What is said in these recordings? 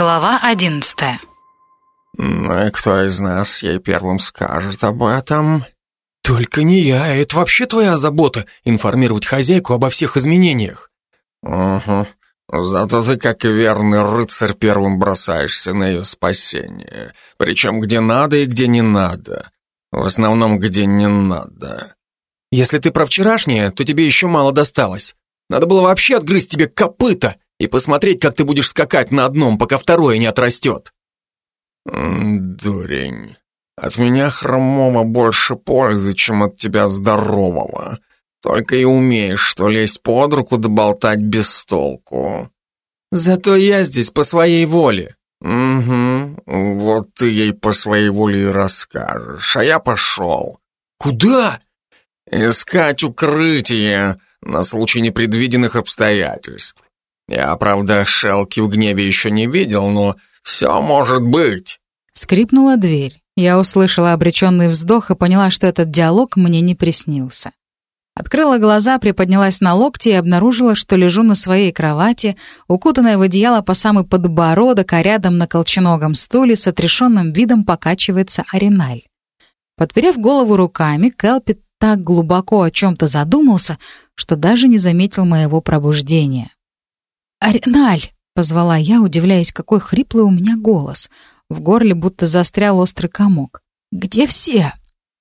Глава одиннадцатая. Ну и кто из нас ей первым скажет об этом? Только не я, это вообще твоя забота — информировать хозяйку обо всех изменениях. Угу. Зато ты, как верный рыцарь, первым бросаешься на ее спасение. Причем где надо и где не надо. В основном, где не надо. Если ты про вчерашнее, то тебе еще мало досталось. Надо было вообще отгрызть тебе копыта и посмотреть, как ты будешь скакать на одном, пока второе не отрастет. Дурень. От меня хромого больше пользы, чем от тебя здорового. Только и умеешь, что лезть под руку да болтать без толку. Зато я здесь по своей воле. Угу, вот ты ей по своей воле и расскажешь, а я пошел. Куда? Искать укрытие на случай непредвиденных обстоятельств. Я, правда, Шелки в гневе еще не видел, но все может быть. Скрипнула дверь. Я услышала обреченный вздох и поняла, что этот диалог мне не приснился. Открыла глаза, приподнялась на локти и обнаружила, что лежу на своей кровати, укутанная в одеяло по самый подбородок, а рядом на колченогом стуле с отрешенным видом покачивается Ариналь. Подперев голову руками, Келпи так глубоко о чем-то задумался, что даже не заметил моего пробуждения. «Ариналь!» — позвала я, удивляясь, какой хриплый у меня голос — в горле будто застрял острый комок. «Где все?»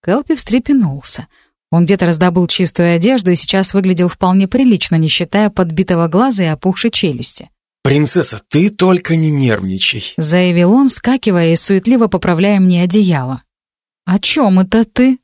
Келпи встрепенулся. Он где-то раздобыл чистую одежду и сейчас выглядел вполне прилично, не считая подбитого глаза и опухшей челюсти. «Принцесса, ты только не нервничай», — заявил он, вскакивая и суетливо поправляя мне одеяло. «О чем это ты?»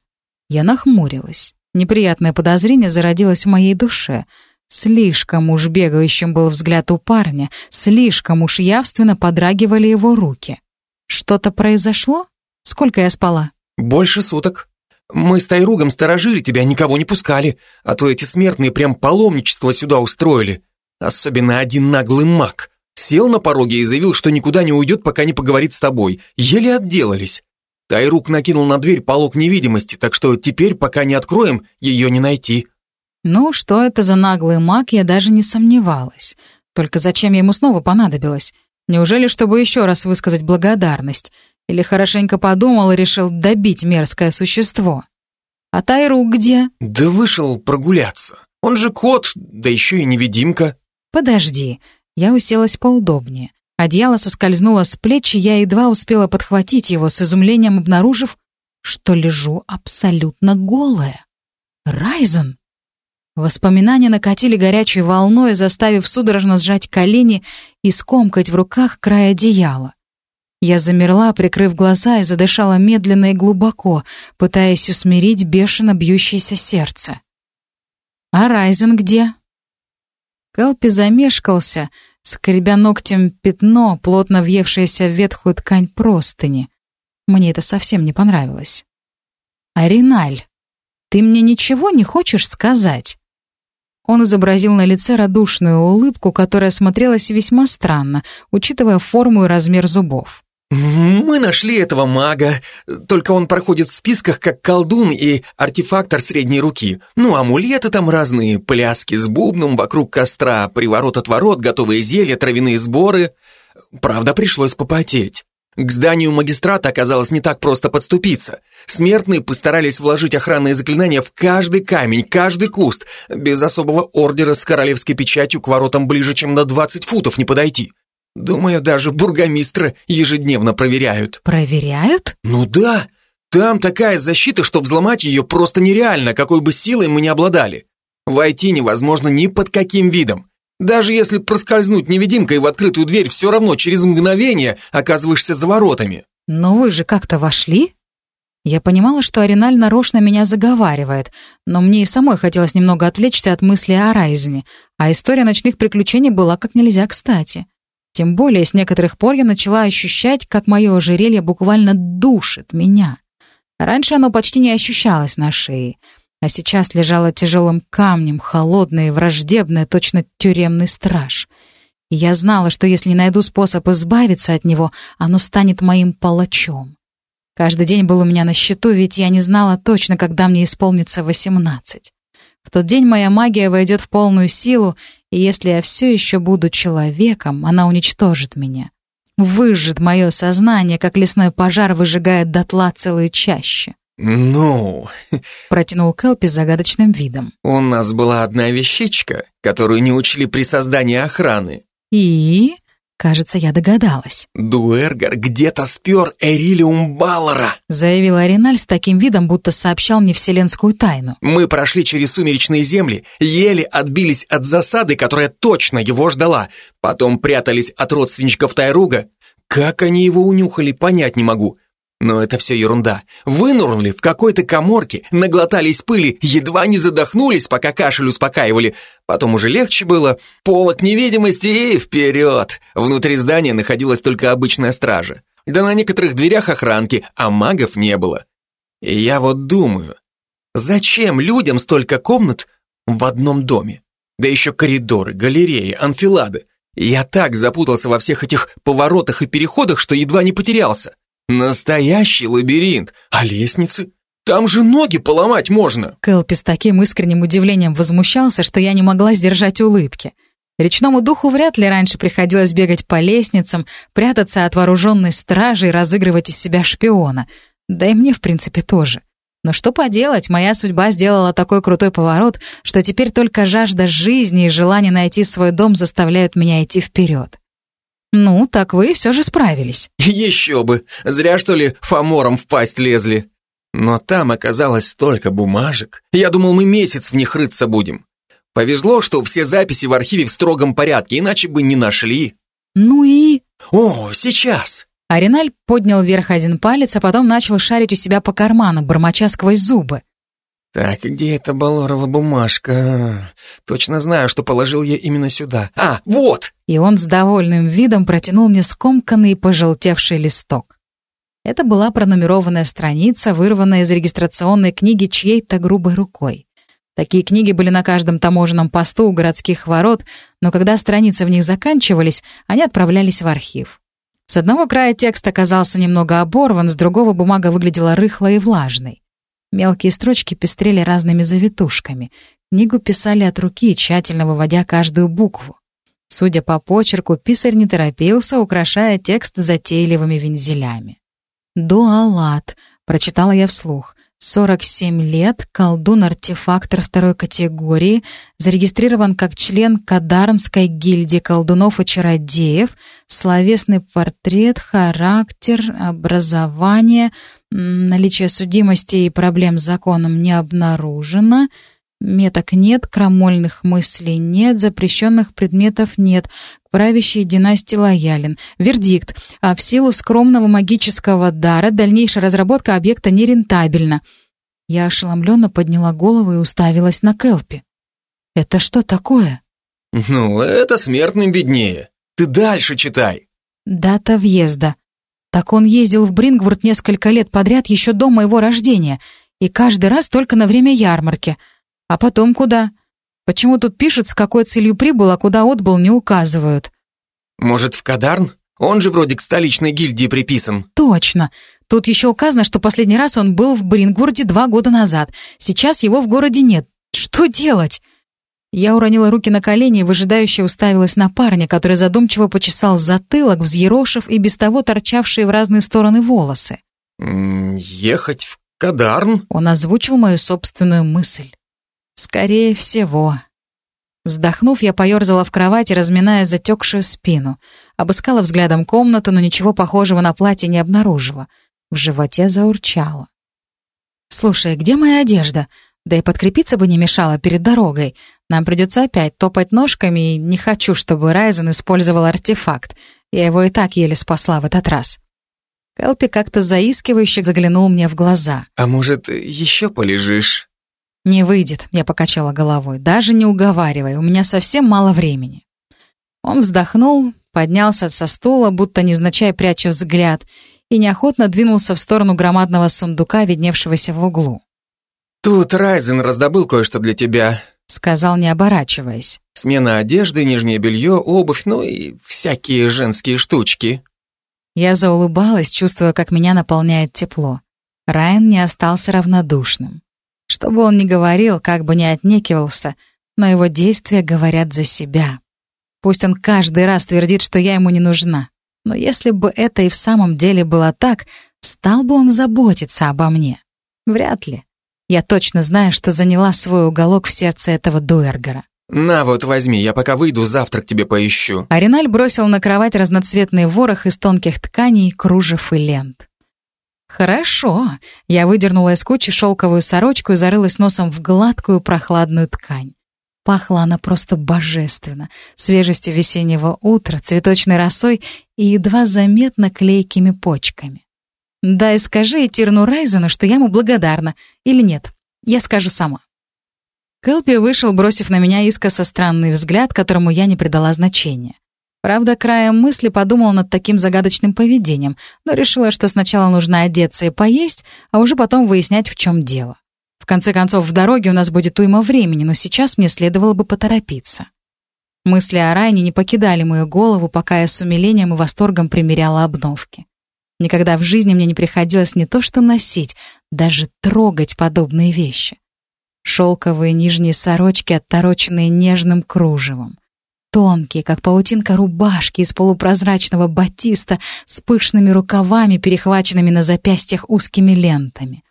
Я нахмурилась. Неприятное подозрение зародилось в моей душе. Слишком уж бегающим был взгляд у парня, слишком уж явственно подрагивали его руки. «Что-то произошло? Сколько я спала?» «Больше суток. Мы с Тайругом сторожили тебя, никого не пускали, а то эти смертные прям паломничество сюда устроили. Особенно один наглый маг. Сел на пороге и заявил, что никуда не уйдет, пока не поговорит с тобой. Еле отделались. Тайрук накинул на дверь полог невидимости, так что теперь, пока не откроем, ее не найти». Ну, что это за наглый маг, я даже не сомневалась. Только зачем ему снова понадобилось? Неужели, чтобы еще раз высказать благодарность? Или хорошенько подумал и решил добить мерзкое существо? А Тайру где? Да вышел прогуляться. Он же кот, да еще и невидимка. Подожди. Я уселась поудобнее. Одеяло соскользнуло с плеч, и я едва успела подхватить его, с изумлением обнаружив, что лежу абсолютно голая. Райзен! Воспоминания накатили горячей волной, заставив судорожно сжать колени и скомкать в руках край одеяла. Я замерла, прикрыв глаза, и задышала медленно и глубоко, пытаясь усмирить бешено бьющееся сердце. «А Райзен где?» Кэлпи замешкался, скребя ногтем пятно, плотно въевшееся в ветхую ткань простыни. Мне это совсем не понравилось. «Ариналь, ты мне ничего не хочешь сказать?» Он изобразил на лице радушную улыбку, которая смотрелась весьма странно, учитывая форму и размер зубов. «Мы нашли этого мага, только он проходит в списках как колдун и артефактор средней руки. Ну, амулеты там разные, пляски с бубном вокруг костра, приворот-отворот, готовые зелья, травяные сборы. Правда, пришлось попотеть. К зданию магистрата оказалось не так просто подступиться. Смертные постарались вложить охранные заклинания в каждый камень, каждый куст. Без особого ордера с королевской печатью к воротам ближе, чем на 20 футов не подойти. Думаю, даже бургомистра ежедневно проверяют. Проверяют? Ну да. Там такая защита, что взломать ее просто нереально, какой бы силой мы ни обладали. Войти невозможно ни под каким видом. Даже если проскользнуть невидимкой в открытую дверь, все равно через мгновение оказываешься за воротами. Но вы же как-то вошли? Я понимала, что Ариналь нарочно меня заговаривает, но мне и самой хотелось немного отвлечься от мысли о Райзене, а история ночных приключений была как нельзя кстати. Тем более с некоторых пор я начала ощущать, как мое ожерелье буквально душит меня. Раньше оно почти не ощущалось на шее — а сейчас лежала тяжелым камнем, холодная и враждебная, точно тюремный страж. И я знала, что если не найду способ избавиться от него, оно станет моим палачом. Каждый день был у меня на счету, ведь я не знала точно, когда мне исполнится восемнадцать. В тот день моя магия войдет в полную силу, и если я все еще буду человеком, она уничтожит меня. выжжет мое сознание, как лесной пожар выжигает дотла целые чащи. «Ну...» — протянул Келпи с загадочным видом. «У нас была одна вещичка, которую не учли при создании охраны». «И?» Кажется, я догадалась. «Дуэргар где-то спер Эрилиум Баллара», — заявил Ариналь с таким видом, будто сообщал мне вселенскую тайну. «Мы прошли через сумеречные земли, еле отбились от засады, которая точно его ждала, потом прятались от родственничков Тайруга. Как они его унюхали, понять не могу. Но это все ерунда. Вынурнули в какой-то коморке, наглотались пыли, едва не задохнулись, пока кашель успокаивали. Потом уже легче было. Полок невидимости и вперед. Внутри здания находилась только обычная стража. Да на некоторых дверях охранки, а магов не было. И я вот думаю, зачем людям столько комнат в одном доме? Да еще коридоры, галереи, анфилады. Я так запутался во всех этих поворотах и переходах, что едва не потерялся. Настоящий лабиринт. А лестницы? Там же ноги поломать можно. Кэлпи с таким искренним удивлением возмущался, что я не могла сдержать улыбки. Речному духу вряд ли раньше приходилось бегать по лестницам, прятаться от вооруженной стражи и разыгрывать из себя шпиона. Да и мне, в принципе, тоже. Но что поделать, моя судьба сделала такой крутой поворот, что теперь только жажда жизни и желание найти свой дом заставляют меня идти вперед. «Ну, так вы все же справились». «Еще бы! Зря, что ли, фамором в пасть лезли. Но там оказалось столько бумажек. Я думал, мы месяц в них рыться будем. Повезло, что все записи в архиве в строгом порядке, иначе бы не нашли». «Ну и...» «О, сейчас!» Ариналь поднял вверх один палец, а потом начал шарить у себя по карману, бормоча сквозь зубы. Так, где эта балорова бумажка? Точно знаю, что положил я именно сюда. А, вот! И он с довольным видом протянул мне скомканный пожелтевший листок. Это была пронумерованная страница, вырванная из регистрационной книги чьей-то грубой рукой. Такие книги были на каждом таможенном посту у городских ворот, но когда страницы в них заканчивались, они отправлялись в архив. С одного края текст оказался немного оборван, с другого бумага выглядела рыхлой и влажной. Мелкие строчки пестрели разными завитушками. Книгу писали от руки, тщательно выводя каждую букву. Судя по почерку, писарь не торопился, украшая текст затейливыми вензелями. «Дуалат», — прочитала я вслух. 47 лет, колдун-артефактор второй категории, зарегистрирован как член Кадарнской гильдии колдунов и чародеев, словесный портрет, характер, образование, наличие судимости и проблем с законом не обнаружено, меток нет, крамольных мыслей нет, запрещенных предметов нет, к правящей династии лоялен. Вердикт. А в силу скромного магического дара дальнейшая разработка объекта нерентабельна. Я ошеломленно подняла голову и уставилась на Келпи. «Это что такое?» «Ну, это смертным беднее. Ты дальше читай». «Дата въезда. Так он ездил в Брингворд несколько лет подряд еще до моего рождения, и каждый раз только на время ярмарки. А потом куда? Почему тут пишут, с какой целью прибыл, а куда отбыл, не указывают? Может, в Кадарн? Он же вроде к столичной гильдии приписан. Точно. Тут еще указано, что последний раз он был в Брингворде два года назад. Сейчас его в городе нет. Что делать? Я уронила руки на колени и выжидающе уставилась на парня, который задумчиво почесал затылок, взъерошив и без того торчавшие в разные стороны волосы. «Ехать в Кадарн?» Он озвучил мою собственную мысль. «Скорее всего». Вздохнув, я поерзала в кровати, разминая затекшую спину. Обыскала взглядом комнату, но ничего похожего на платье не обнаружила. В животе заурчало. «Слушай, где моя одежда? Да и подкрепиться бы не мешало перед дорогой. Нам придется опять топать ножками, и не хочу, чтобы Райзен использовал артефакт. Я его и так еле спасла в этот раз. Кэлпи как-то заискивающе заглянул мне в глаза. «А может, еще полежишь?» «Не выйдет», — я покачала головой. «Даже не уговаривай, у меня совсем мало времени». Он вздохнул, поднялся со стула, будто невзначай пряча взгляд, и неохотно двинулся в сторону громадного сундука, видневшегося в углу. «Тут Райзен раздобыл кое-что для тебя», — сказал, не оборачиваясь. «Смена одежды, нижнее белье, обувь, ну и всякие женские штучки». Я заулыбалась, чувствуя, как меня наполняет тепло. Райан не остался равнодушным. Что бы он ни говорил, как бы ни отнекивался, но его действия говорят за себя. Пусть он каждый раз твердит, что я ему не нужна. Но если бы это и в самом деле было так, стал бы он заботиться обо мне? Вряд ли. Я точно знаю, что заняла свой уголок в сердце этого Дуэргера. «На вот, возьми, я пока выйду, завтрак тебе поищу». Ариналь бросил на кровать разноцветный ворох из тонких тканей, кружев и лент. «Хорошо». Я выдернула из кучи шелковую сорочку и зарылась носом в гладкую прохладную ткань. Пахла она просто божественно, свежестью весеннего утра, цветочной росой и едва заметно клейкими почками. Да и скажи Тирну Райзену, что я ему благодарна. Или нет, я скажу сама. Кэлпи вышел, бросив на меня искоса странный взгляд, которому я не придала значения. Правда, краем мысли подумала над таким загадочным поведением, но решила, что сначала нужно одеться и поесть, а уже потом выяснять, в чем дело. В конце концов, в дороге у нас будет уйма времени, но сейчас мне следовало бы поторопиться. Мысли о Райне не покидали мою голову, пока я с умилением и восторгом примеряла обновки. Никогда в жизни мне не приходилось не то что носить, даже трогать подобные вещи. Шелковые нижние сорочки, оттороченные нежным кружевом. Тонкие, как паутинка рубашки из полупрозрачного батиста с пышными рукавами, перехваченными на запястьях узкими лентами.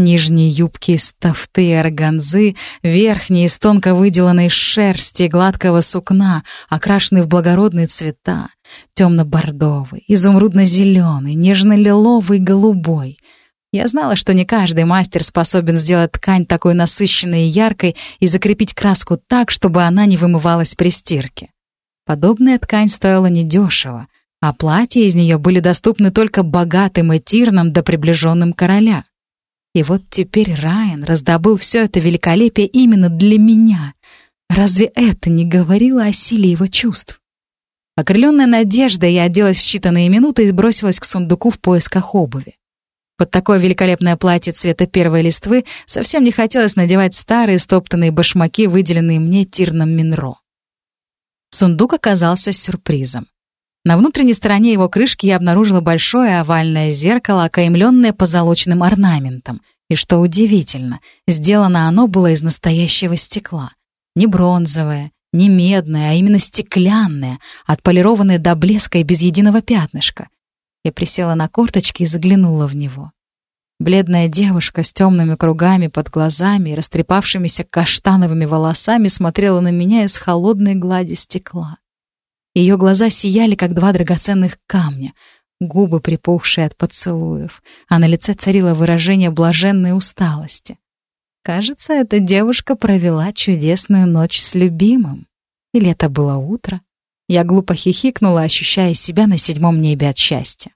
Нижние юбки из тафты и органзы, верхние из тонко выделанной шерсти гладкого сукна, окрашенные в благородные цвета, темно-бордовый, изумрудно-зеленый, нежно-лиловый, голубой — я знала, что не каждый мастер способен сделать ткань такой насыщенной и яркой и закрепить краску так, чтобы она не вымывалась при стирке. Подобная ткань стоила недешево, а платья из нее были доступны только богатым этирнам да приближенным короля. И вот теперь Райан раздобыл все это великолепие именно для меня. Разве это не говорило о силе его чувств? Окрыленная надеждой, я оделась в считанные минуты и бросилась к сундуку в поисках обуви. Под такое великолепное платье цвета первой листвы совсем не хотелось надевать старые стоптанные башмаки, выделенные мне Тирном Минро. Сундук оказался сюрпризом. На внутренней стороне его крышки я обнаружила большое овальное зеркало, окаймленное позолоченным орнаментом. И что удивительно, сделано оно было из настоящего стекла. Не бронзовое, не медное, а именно стеклянное, отполированное до блеска и без единого пятнышка. Я присела на корточки и заглянула в него. Бледная девушка с темными кругами под глазами и растрепавшимися каштановыми волосами смотрела на меня из холодной глади стекла. Ее глаза сияли, как два драгоценных камня, губы припухшие от поцелуев, а на лице царило выражение блаженной усталости. Кажется, эта девушка провела чудесную ночь с любимым. Или это было утро? Я глупо хихикнула, ощущая себя на седьмом небе от счастья.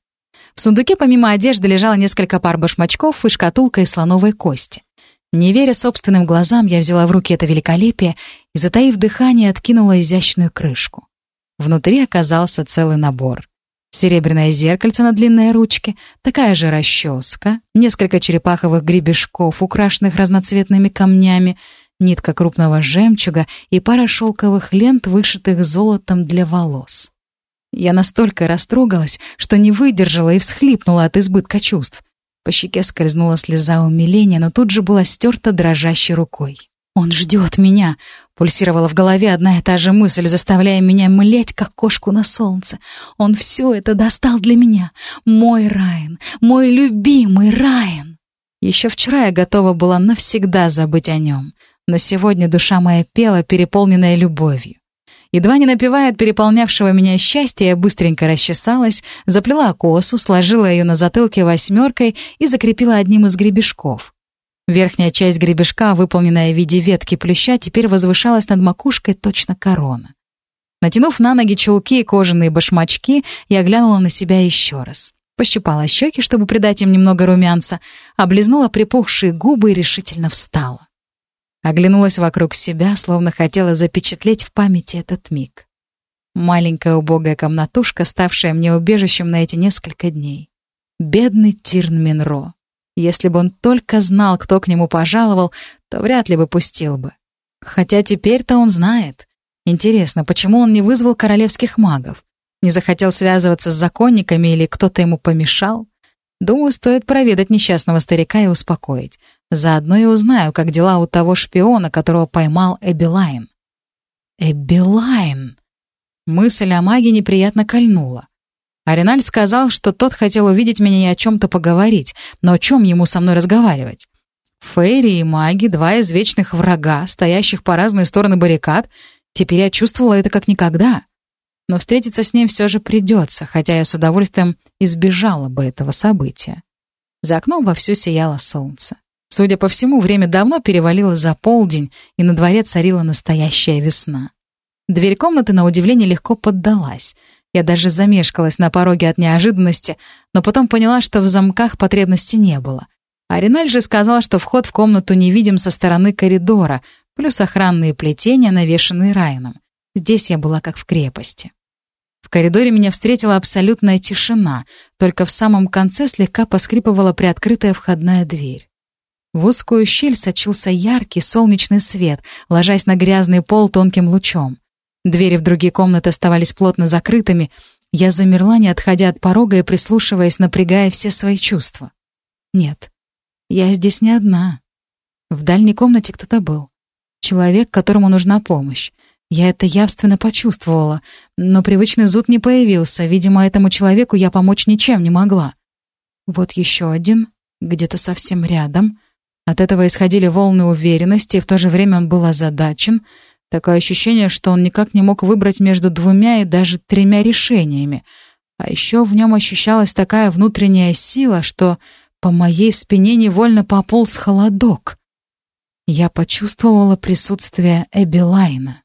В сундуке помимо одежды лежало несколько пар башмачков и шкатулка из слоновой кости. Не веря собственным глазам, я взяла в руки это великолепие и, затаив дыхание, откинула изящную крышку. Внутри оказался целый набор. Серебряное зеркальце на длинной ручке, такая же расческа, несколько черепаховых гребешков, украшенных разноцветными камнями, нитка крупного жемчуга и пара шелковых лент, вышитых золотом для волос. Я настолько растрогалась, что не выдержала и всхлипнула от избытка чувств. По щеке скользнула слеза умиления, но тут же была стерта дрожащей рукой. «Он ждет меня!» — пульсировала в голове одна и та же мысль, заставляя меня млеть, как кошку на солнце. «Он все это достал для меня! Мой Райан! Мой любимый Райан!» Еще вчера я готова была навсегда забыть о нем, но сегодня душа моя пела, переполненная любовью. Едва не напевая от переполнявшего меня счастья, я быстренько расчесалась, заплела косу, сложила ее на затылке восьмеркой и закрепила одним из гребешков. Верхняя часть гребешка, выполненная в виде ветки плюща, теперь возвышалась над макушкой точно корона. Натянув на ноги чулки и кожаные башмачки, я глянула на себя еще раз. Пощипала щеки, чтобы придать им немного румянца, облизнула припухшие губы и решительно встала. Оглянулась вокруг себя, словно хотела запечатлеть в памяти этот миг. Маленькая убогая комнатушка, ставшая мне убежищем на эти несколько дней. Бедный Тирн Минро. Если бы он только знал, кто к нему пожаловал, то вряд ли бы пустил бы. Хотя теперь-то он знает. Интересно, почему он не вызвал королевских магов? Не захотел связываться с законниками или кто-то ему помешал? Думаю, стоит проведать несчастного старика и успокоить. Заодно и узнаю, как дела у того шпиона, которого поймал Эбилайн. Эбилайн! Мысль о маге неприятно кольнула. Ариналь сказал, что тот хотел увидеть меня и о чем-то поговорить, но о чем ему со мной разговаривать? Фейри и маги, два извечных врага, стоящих по разные стороны баррикад, теперь я чувствовала это как никогда. Но встретиться с ним все же придется, хотя я с удовольствием избежала бы этого события. За окном вовсю сияло солнце. Судя по всему, время давно перевалило за полдень, и на дворе царила настоящая весна. Дверь комнаты, на удивление, легко поддалась. Я даже замешкалась на пороге от неожиданности, но потом поняла, что в замках потребности не было. А Риналь же сказал, что вход в комнату не видим со стороны коридора, плюс охранные плетения, навешанные Райаном. Здесь я была как в крепости. В коридоре меня встретила абсолютная тишина, только в самом конце слегка поскрипывала приоткрытая входная дверь. В узкую щель сочился яркий солнечный свет, ложась на грязный пол тонким лучом. Двери в другие комнаты оставались плотно закрытыми. Я замерла, не отходя от порога и прислушиваясь, напрягая все свои чувства. Нет, я здесь не одна. В дальней комнате кто-то был. Человек, которому нужна помощь. Я это явственно почувствовала, но привычный зуд не появился. Видимо, этому человеку я помочь ничем не могла. Вот еще один, где-то совсем рядом. От этого исходили волны уверенности, и в то же время он был озадачен — Такое ощущение, что он никак не мог выбрать между двумя и даже тремя решениями. А еще в нем ощущалась такая внутренняя сила, что по моей спине невольно пополз холодок. Я почувствовала присутствие Эбилайна.